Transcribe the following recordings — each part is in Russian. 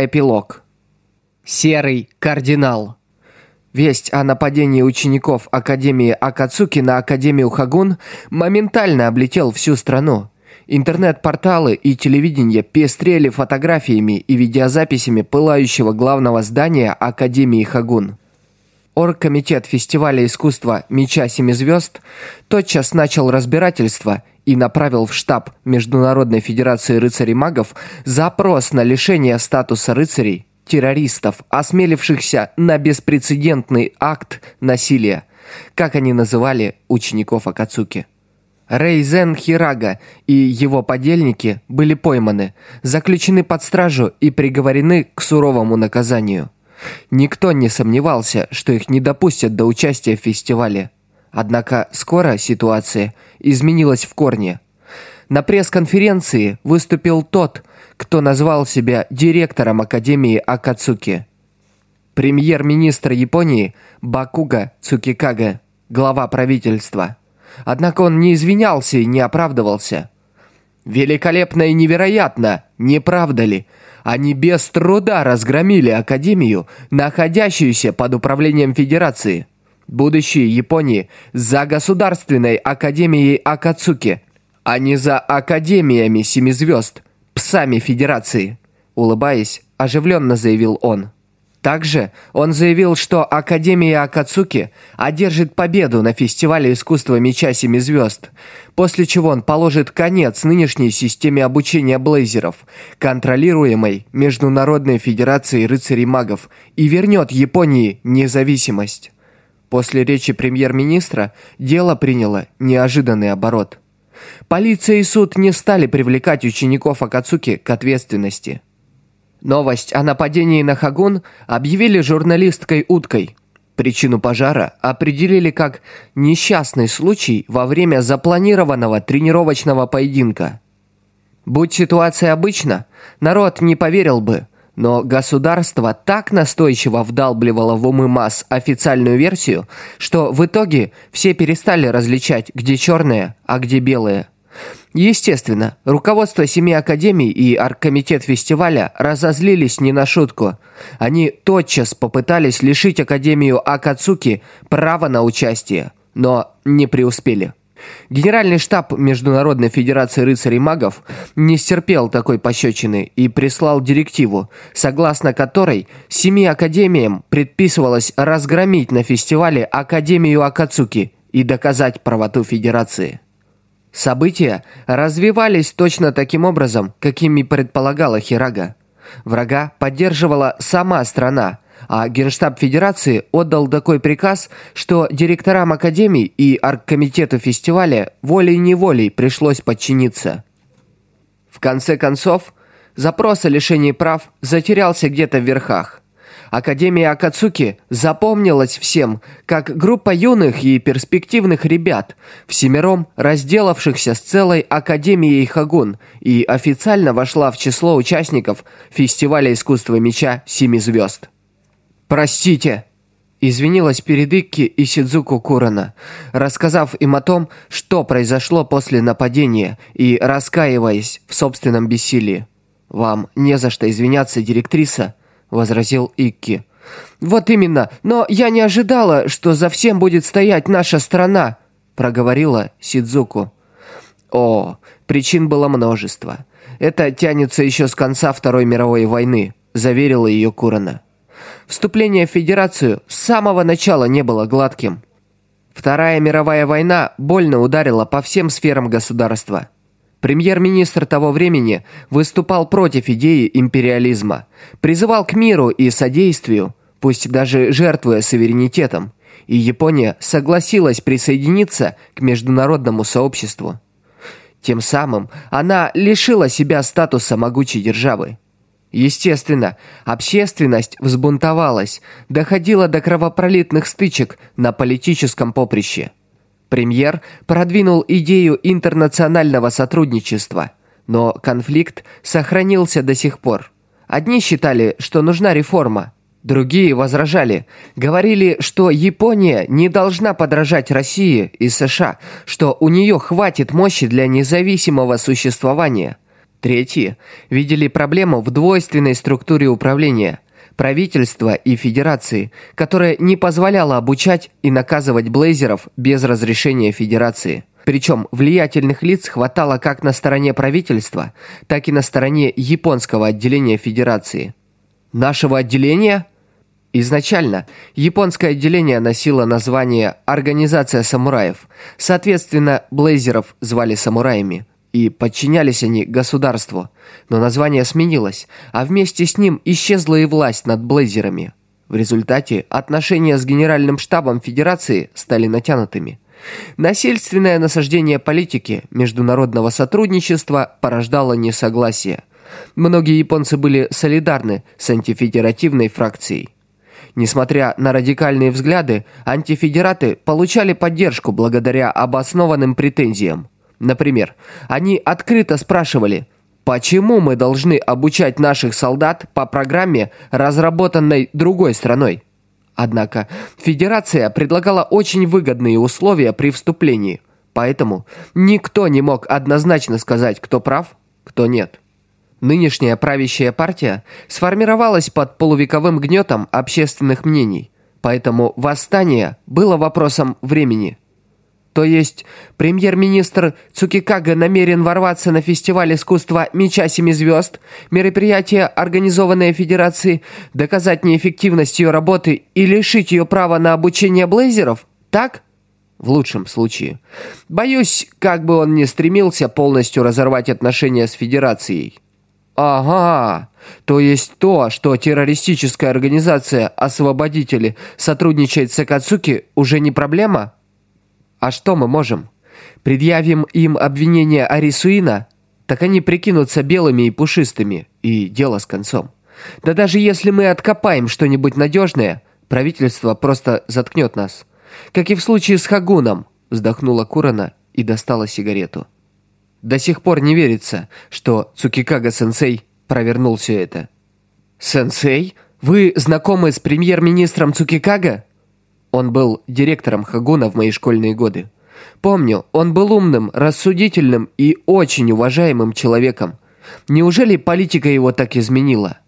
Эпилог. Серый кардинал. Весть о нападении учеников Академии Акацуки на Академию Хагун моментально облетел всю страну. Интернет-порталы и телевидение пестрели фотографиями и видеозаписями пылающего главного здания Академии Хагун. Оргкомитет фестиваля искусства «Меча семи звезд» тотчас начал разбирательство и направил в штаб Международной Федерации рыцарей-магов запрос на лишение статуса рыцарей террористов, осмелившихся на беспрецедентный акт насилия, как они называли учеников Акацуки. Рейзен Хирага и его подельники были пойманы, заключены под стражу и приговорены к суровому наказанию. Никто не сомневался, что их не допустят до участия в фестивале. Однако скоро ситуация изменилась в корне. На пресс-конференции выступил тот, кто назвал себя директором Академии Акацуки. Премьер-министр Японии Бакуга Цукикага, глава правительства. Однако он не извинялся и не оправдывался. «Великолепно и невероятно, не правда ли? Они без труда разгромили Академию, находящуюся под управлением Федерации» будущее Японии за Государственной Академией Акацуки, а не за Академиями Семи Звезд, псами Федерации», улыбаясь, оживленно заявил он. Также он заявил, что Академия Акацуки одержит победу на фестивале искусства меча Семи Звезд, после чего он положит конец нынешней системе обучения блейзеров, контролируемой Международной Федерацией рыцарей-магов, и вернет Японии независимость. После речи премьер-министра дело приняло неожиданный оборот. Полиция и суд не стали привлекать учеников Акацуки к ответственности. Новость о нападении на Хагун объявили журналисткой уткой. Причину пожара определили как несчастный случай во время запланированного тренировочного поединка. Будь ситуация обычна, народ не поверил бы – но государство так настойчиво вдалбливало в умы масс официальную версию, что в итоге все перестали различать, где черное, а где белое. Естественно, руководство семи академий и аргкомитет фестиваля разозлились не на шутку. Они тотчас попытались лишить Академию Акацуки права на участие, но не преуспели. Генеральный штаб Международной Федерации рыцарей-магов не стерпел такой пощечины и прислал директиву, согласно которой семи академиям предписывалось разгромить на фестивале Академию Акацуки и доказать правоту Федерации. События развивались точно таким образом, какими предполагала Хирага. Врага поддерживала сама страна – а Генштаб Федерации отдал такой приказ, что директорам академий и аргкомитету фестиваля волей-неволей пришлось подчиниться. В конце концов, запрос о лишении прав затерялся где-то в верхах. Академия Акацуки запомнилась всем, как группа юных и перспективных ребят, всемиром разделавшихся с целой Академией Хагун и официально вошла в число участников фестиваля искусства меча «Семи звезд». «Простите!» Извинилась перед Икки и Сидзуку Курана, рассказав им о том, что произошло после нападения и раскаиваясь в собственном бессилии. «Вам не за что извиняться, директриса», — возразил Икки. «Вот именно, но я не ожидала, что за всем будет стоять наша страна», — проговорила Сидзуку. «О, причин было множество. Это тянется еще с конца Второй мировой войны», — заверила ее Курана. Вступление в Федерацию с самого начала не было гладким. Вторая мировая война больно ударила по всем сферам государства. Премьер-министр того времени выступал против идеи империализма, призывал к миру и содействию, пусть даже жертвуя суверенитетом, и Япония согласилась присоединиться к международному сообществу. Тем самым она лишила себя статуса могучей державы. Естественно, общественность взбунтовалась, доходила до кровопролитных стычек на политическом поприще. Премьер продвинул идею интернационального сотрудничества, но конфликт сохранился до сих пор. Одни считали, что нужна реформа, другие возражали, говорили, что Япония не должна подражать России и США, что у нее хватит мощи для независимого существования – Третьи видели проблему в двойственной структуре управления – правительства и федерации, которая не позволяла обучать и наказывать блейзеров без разрешения федерации. Причем влиятельных лиц хватало как на стороне правительства, так и на стороне японского отделения федерации. Нашего отделения? Изначально японское отделение носило название «Организация самураев». Соответственно, блейзеров звали самураями. И подчинялись они государству. Но название сменилось, а вместе с ним исчезла и власть над блейзерами. В результате отношения с Генеральным штабом Федерации стали натянутыми – Насильственное насаждение политики международного сотрудничества порождало несогласие. Многие японцы были солидарны с антифедеративной фракцией. Несмотря на радикальные взгляды, антифедераты получали поддержку благодаря обоснованным претензиям. Например, они открыто спрашивали, почему мы должны обучать наших солдат по программе, разработанной другой страной? Однако Федерация предлагала очень выгодные условия при вступлении, поэтому никто не мог однозначно сказать, кто прав, кто нет. Нынешняя правящая партия сформировалась под полувековым гнетом общественных мнений, поэтому восстание было вопросом времени – то есть премьер-министр Цукикага намерен ворваться на фестиваль искусства «Меча семи звезд», мероприятие, организованное Федерацией, доказать неэффективность ее работы и лишить ее права на обучение блейзеров? Так? В лучшем случае. Боюсь, как бы он ни стремился полностью разорвать отношения с Федерацией. Ага, то есть то, что террористическая организация «Освободители» сотрудничает с Акацуки, уже не проблема? А что мы можем? Предъявим им обвинение Арисуина? Так они прикинутся белыми и пушистыми, и дело с концом. Да даже если мы откопаем что-нибудь надежное, правительство просто заткнет нас. Как и в случае с Хагуном, вздохнула Курана и достала сигарету. До сих пор не верится, что Цукикага-сенсей провернул все это. «Сенсей? Вы знакомы с премьер-министром Цукикага?» Он был директором Хагуна в мои школьные годы. Помню, он был умным, рассудительным и очень уважаемым человеком. Неужели политика его так изменила?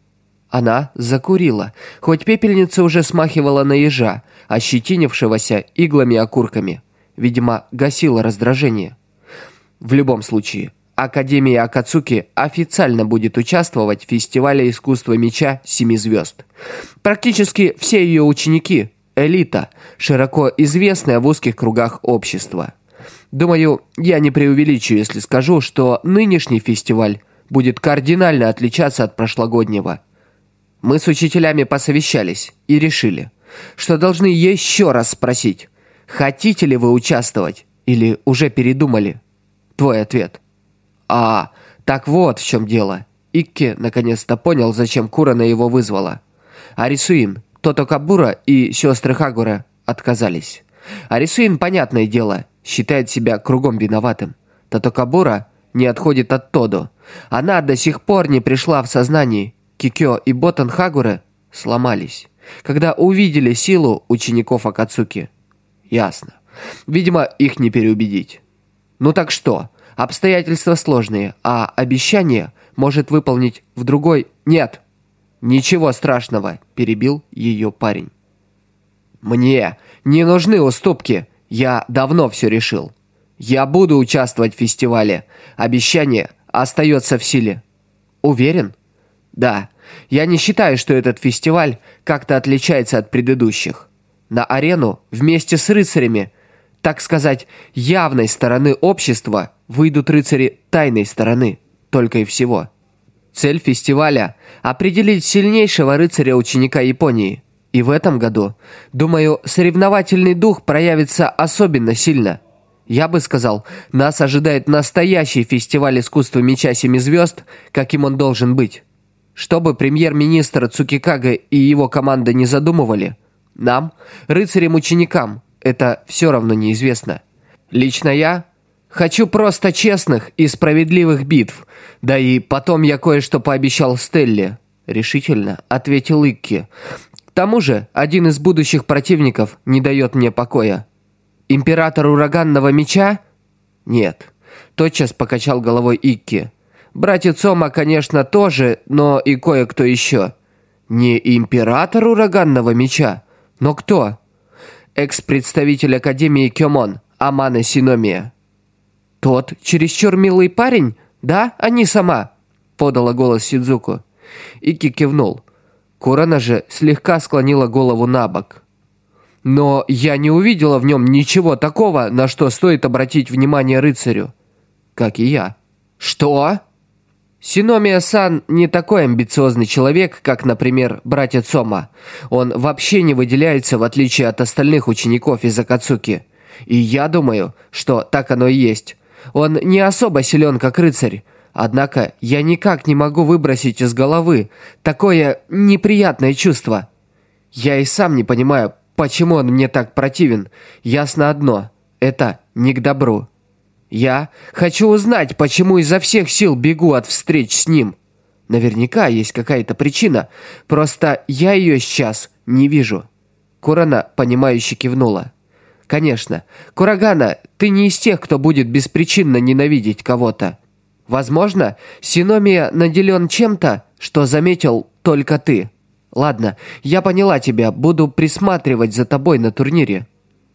Она закурила, хоть пепельница уже смахивала на ежа, ощетинившегося иглами-окурками. Видимо, гасила раздражение. В любом случае, Академия Акацуки официально будет участвовать в фестивале искусства меча «Семи звезд». Практически все ее ученики элита, широко известная в узких кругах общества. Думаю, я не преувеличу, если скажу, что нынешний фестиваль будет кардинально отличаться от прошлогоднего. Мы с учителями посовещались и решили, что должны еще раз спросить, хотите ли вы участвовать или уже передумали? Твой ответ. А, так вот в чем дело. Икки наконец-то понял, зачем Курана его вызвала. Арисуин, Тото Кабура и сестры Хагура отказались. Арисуин, понятное дело, считает себя кругом виноватым. Тото Кабура не отходит от Тодо. Она до сих пор не пришла в сознание. Кикё и Ботан Хагура сломались, когда увидели силу учеников Акацуки. Ясно. Видимо, их не переубедить. Ну так что? Обстоятельства сложные, а обещание может выполнить в другой «нет». «Ничего страшного», – перебил ее парень. «Мне не нужны уступки. Я давно все решил. Я буду участвовать в фестивале. Обещание остается в силе». «Уверен?» «Да. Я не считаю, что этот фестиваль как-то отличается от предыдущих. На арену вместе с рыцарями, так сказать, явной стороны общества, выйдут рыцари тайной стороны. Только и всего». Цель фестиваля – определить сильнейшего рыцаря-ученика Японии. И в этом году, думаю, соревновательный дух проявится особенно сильно. Я бы сказал, нас ожидает настоящий фестиваль искусства меча семи звезд, каким он должен быть. Чтобы премьер-министр Цукикага и его команда не задумывали, нам, рыцарям-ученикам, это все равно неизвестно. Лично я Хочу просто честных и справедливых битв. Да и потом я кое-что пообещал Стелле. Решительно ответил Икки. К тому же, один из будущих противников не дает мне покоя. Император ураганного меча? Нет. Тотчас покачал головой Икки. Братец Ома, конечно, тоже, но и кое-кто еще. Не император ураганного меча, но кто? Экс-представитель Академии Кёмон, Амана Синомия. Тот чересчур милый парень, да, а не сама? Подала голос Сидзуку. Ики кивнул. Курана же слегка склонила голову на бок. Но я не увидела в нем ничего такого, на что стоит обратить внимание рыцарю. Как и я. Что? Синомия-сан не такой амбициозный человек, как, например, братец Сома. Он вообще не выделяется, в отличие от остальных учеников из Акацуки. И я думаю, что так оно и есть. Он не особо силен, как рыцарь. Однако я никак не могу выбросить из головы такое неприятное чувство. Я и сам не понимаю, почему он мне так противен. Ясно одно – это не к добру. Я хочу узнать, почему изо всех сил бегу от встреч с ним. Наверняка есть какая-то причина, просто я ее сейчас не вижу. Курана, понимающе кивнула. Конечно, Курагана, ты не из тех, кто будет беспричинно ненавидеть кого-то. Возможно, Синомия наделен чем-то, что заметил только ты. Ладно, я поняла тебя, буду присматривать за тобой на турнире.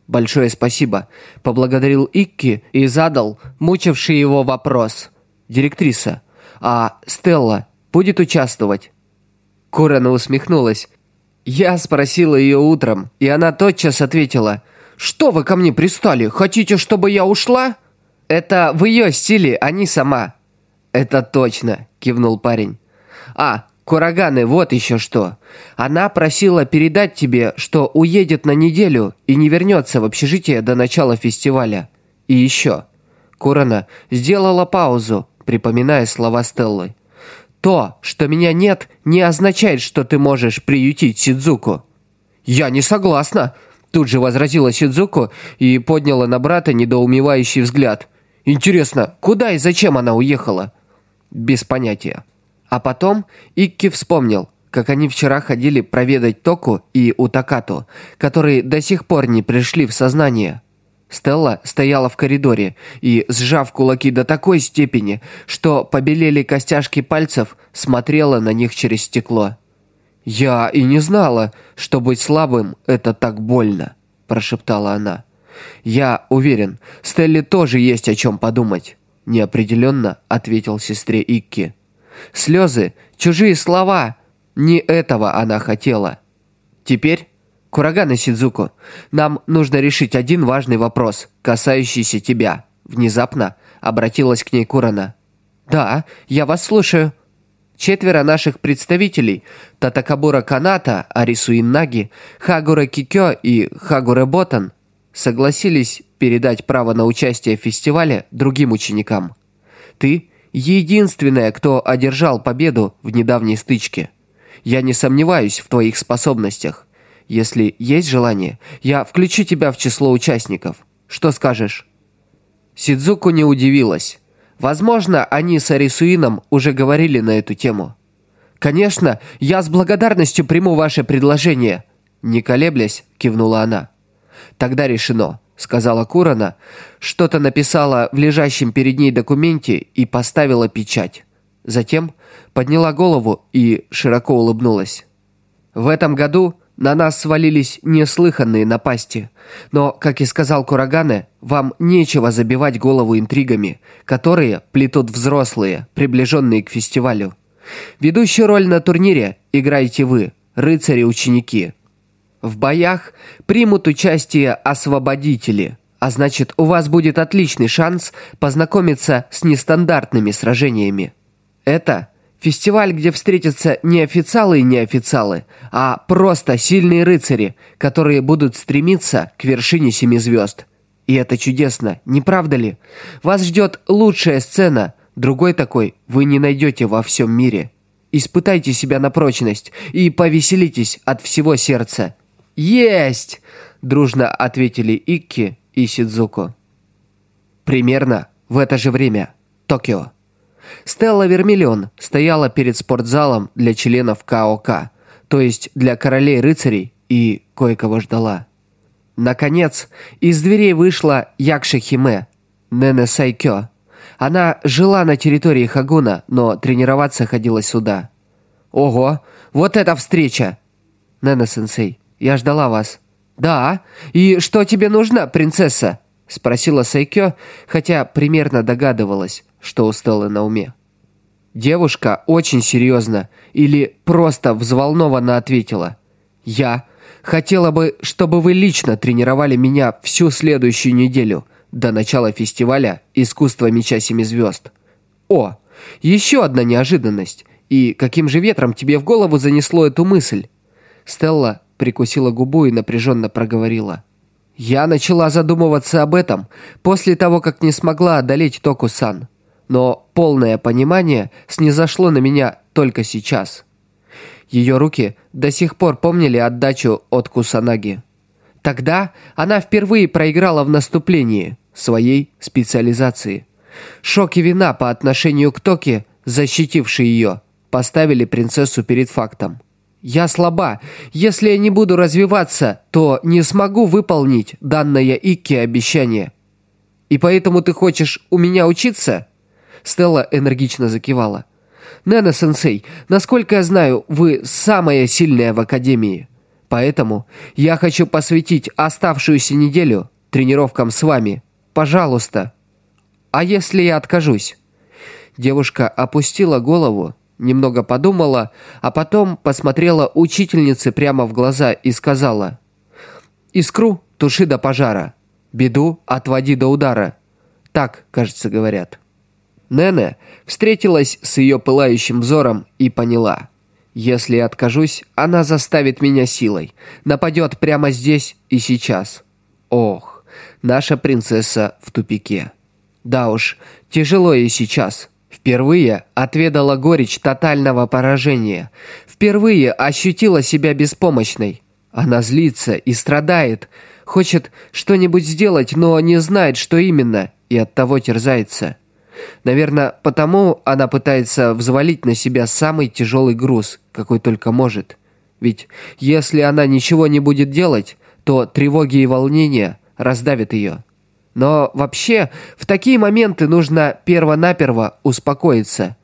«Большое спасибо», – поблагодарил Икки и задал мучивший его вопрос. «Директриса, а Стелла будет участвовать?» Курана усмехнулась. «Я спросила ее утром, и она тотчас ответила, «Что вы ко мне пристали? Хотите, чтобы я ушла?» «Это в ее стиле, а не сама». «Это точно», – кивнул парень. «А, Кураганы, вот еще что. Она просила передать тебе, что уедет на неделю и не вернется в общежитие до начала фестиваля. И еще. Курана сделала паузу, припоминая слова Стеллы. То, что меня нет, не означает, что ты можешь приютить Сидзуку. Я не согласна, тут же возразила Сидзуку и подняла на брата недоумевающий взгляд. Интересно, куда и зачем она уехала? Без понятия. А потом Икки вспомнил, как они вчера ходили проведать Току и Утакату, которые до сих пор не пришли в сознание. Стелла стояла в коридоре и, сжав кулаки до такой степени, что побелели костяшки пальцев, смотрела на них через стекло. «Я и не знала, что быть слабым – это так больно», – прошептала она. «Я уверен, Стелле тоже есть о чем подумать», – неопределенно ответил сестре Икки. Слезы, чужие слова. Не этого она хотела. Теперь, Курагана Сидзуку, нам нужно решить один важный вопрос, касающийся тебя. Внезапно обратилась к ней Курана. Да, я вас слушаю. Четверо наших представителей – Татакабура Каната, Арису Иннаги, Хагура Кикё и Хагура Ботан – согласились передать право на участие в фестивале другим ученикам. Ты единственная, кто одержал победу в недавней стычке. Я не сомневаюсь в твоих способностях. Если есть желание, я включу тебя в число участников. Что скажешь?» Сидзуку не удивилась. Возможно, они с Арисуином уже говорили на эту тему. «Конечно, я с благодарностью приму ваше предложение», – не колеблясь, кивнула она. «Тогда решено сказала Курана, что-то написала в лежащем перед ней документе и поставила печать. Затем подняла голову и широко улыбнулась. В этом году на нас свалились неслыханные напасти, но, как и сказал Курагане, вам нечего забивать голову интригами, которые плетут взрослые, приближенные к фестивалю. Ведущую роль на турнире играете вы, рыцари-ученики. В боях примут участие освободители, а значит, у вас будет отличный шанс познакомиться с нестандартными сражениями. Это фестиваль, где встретятся не официалы и неофициалы, а просто сильные рыцари, которые будут стремиться к вершине семи звезд. И это чудесно, не правда ли? Вас ждет лучшая сцена, другой такой вы не найдете во всем мире. Испытайте себя на прочность и повеселитесь от всего сердца. «Есть!» – дружно ответили Икки и Сидзуко. Примерно в это же время. Токио. Стелла Вермиллион стояла перед спортзалом для членов КОК, то есть для королей-рыцарей, и кое-кого ждала. Наконец, из дверей вышла Якша Химе, Нене Сайкё. Она жила на территории Хагуна, но тренироваться ходила сюда. Ого, вот эта встреча! Нена-сенсей, я ждала вас. Да, и что тебе нужно, принцесса? Спросила Сайкё, хотя примерно догадывалась, что у Стеллы на уме. Девушка очень серьезно или просто взволнованно ответила. «Я хотела бы, чтобы вы лично тренировали меня всю следующую неделю, до начала фестиваля «Искусство меча семи звезд». О, еще одна неожиданность. И каким же ветром тебе в голову занесло эту мысль? Стелла прикусила губу и напряженно проговорила. Я начала задумываться об этом после того, как не смогла одолеть Току-сан. Но полное понимание снизошло на меня только сейчас. Ее руки до сих пор помнили отдачу от Кусанаги. Тогда она впервые проиграла в наступлении своей специализации. Шок и вина по отношению к Токе, защитивший ее, поставили принцессу перед фактом. Я слаба. Если я не буду развиваться, то не смогу выполнить данное Икке обещание. И поэтому ты хочешь у меня учиться? Стелла энергично закивала. Нена-сенсей, насколько я знаю, вы самая сильная в академии. Поэтому я хочу посвятить оставшуюся неделю тренировкам с вами. Пожалуйста. А если я откажусь? Девушка опустила голову, немного подумала, а потом посмотрела учительнице прямо в глаза и сказала: "Искру туши до пожара, беду отводи до удара". Так, кажется, говорят. Нене встретилась с ее пылающим взором и поняла: если откажусь, она заставит меня силой, нападет прямо здесь и сейчас. Ох, наша принцесса в тупике. Да уж, тяжело ей сейчас. Впервые отведала горечь тотального поражения. Впервые ощутила себя беспомощной. Она злится и страдает, хочет что-нибудь сделать, но не знает, что именно, и оттого терзается. Наверное, потому она пытается взвалить на себя самый тяжелый груз, какой только может. Ведь если она ничего не будет делать, то тревоги и волнения раздавят ее. Но вообще, в такие моменты нужно перво-наперво успокоиться.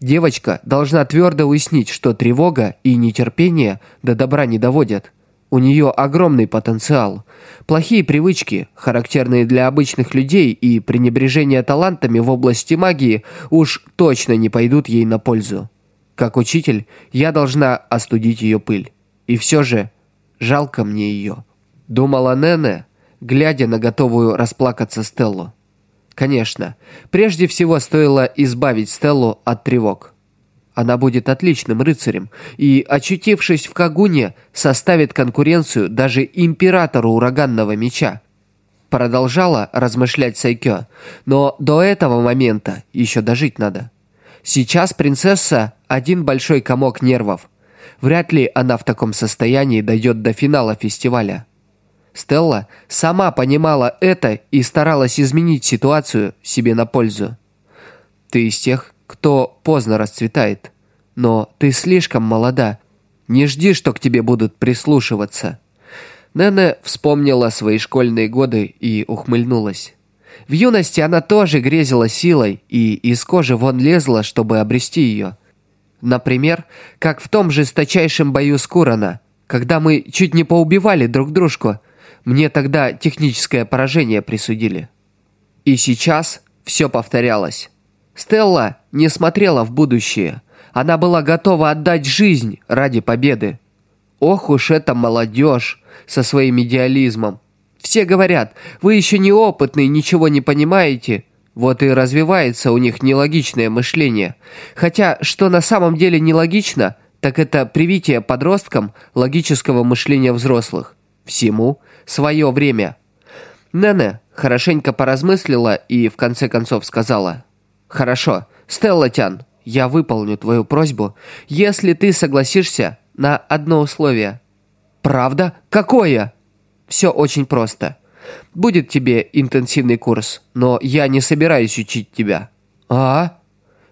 Девочка должна твердо уяснить, что тревога и нетерпение до добра не доводят. У нее огромный потенциал. Плохие привычки, характерные для обычных людей, и пренебрежение талантами в области магии уж точно не пойдут ей на пользу. Как учитель, я должна остудить ее пыль. И все же, жалко мне ее. Думала Нене, глядя на готовую расплакаться Стеллу. Конечно, прежде всего стоило избавить Стеллу от тревог. Она будет отличным рыцарем и, очутившись в Кагуне, составит конкуренцию даже императору ураганного меча. Продолжала размышлять Сайкё, но до этого момента еще дожить надо. Сейчас принцесса один большой комок нервов. Вряд ли она в таком состоянии дойдет до финала фестиваля. Стелла сама понимала это и старалась изменить ситуацию себе на пользу. Ты из тех, кто поздно расцветает. Но ты слишком молода. Не жди, что к тебе будут прислушиваться. Нене вспомнила свои школьные годы и ухмыльнулась. В юности она тоже грезила силой и из кожи вон лезла, чтобы обрести ее. Например, как в том жесточайшем бою с Курана, когда мы чуть не поубивали друг дружку. Мне тогда техническое поражение присудили. И сейчас все повторялось. Стелла не смотрела в будущее. Она была готова отдать жизнь ради победы. Ох уж эта молодежь со своим идеализмом. Все говорят, вы еще неопытный, ничего не понимаете. Вот и развивается у них нелогичное мышление. Хотя, что на самом деле нелогично, так это привитие подросткам логического мышления взрослых. Всему свое время. Нене хорошенько поразмыслила и в конце концов сказала – Хорошо, Стелла Тян, я выполню твою просьбу, если ты согласишься на одно условие. Правда? Какое? Все очень просто. Будет тебе интенсивный курс, но я не собираюсь учить тебя. А?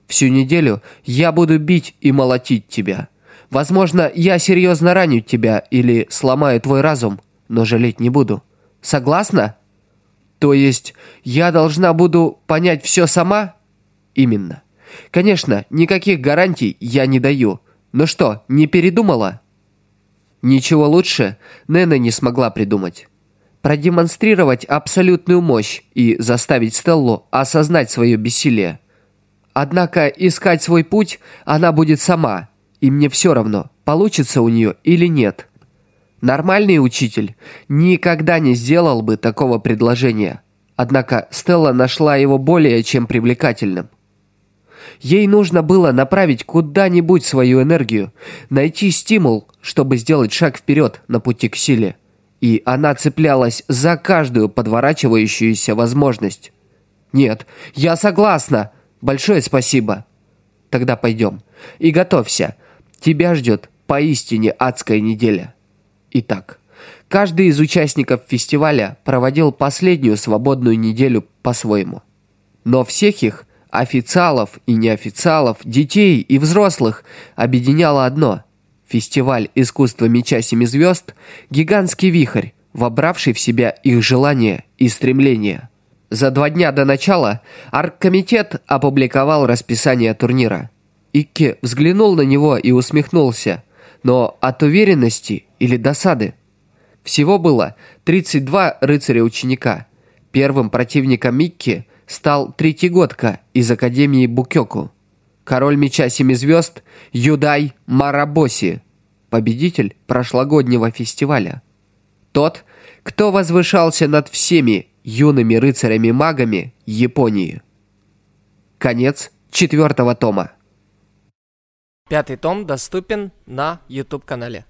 Всю неделю я буду бить и молотить тебя. Возможно, я серьезно раню тебя или сломаю твой разум, но жалеть не буду. Согласна? То есть я должна буду понять все сама? Именно. Конечно, никаких гарантий я не даю. Но что, не передумала? Ничего лучше Нена не смогла придумать. Продемонстрировать абсолютную мощь и заставить Стеллу осознать свое бессилие. Однако искать свой путь она будет сама, и мне все равно, получится у нее или нет. Нормальный учитель никогда не сделал бы такого предложения. Однако Стелла нашла его более чем привлекательным. Ей нужно было направить куда-нибудь свою энергию, найти стимул, чтобы сделать шаг вперед на пути к силе. И она цеплялась за каждую подворачивающуюся возможность. «Нет, я согласна! Большое спасибо!» «Тогда пойдем. И готовься. Тебя ждет поистине адская неделя». Итак, каждый из участников фестиваля проводил последнюю свободную неделю по-своему. Но всех их Официалов и неофициалов, детей и взрослых объединяло одно – фестиваль искусства меча семи звезд – гигантский вихрь, вобравший в себя их желания и стремления. За два дня до начала аргкомитет опубликовал расписание турнира. Икки взглянул на него и усмехнулся, но от уверенности или досады. Всего было 32 рыцаря-ученика. Первым противником Микки – стал Третьегодка из Академии Букёку. Король меча семи звезд Юдай Марабоси, победитель прошлогоднего фестиваля. Тот, кто возвышался над всеми юными рыцарями-магами Японии. Конец четвертого тома. Пятый том доступен на YouTube-канале.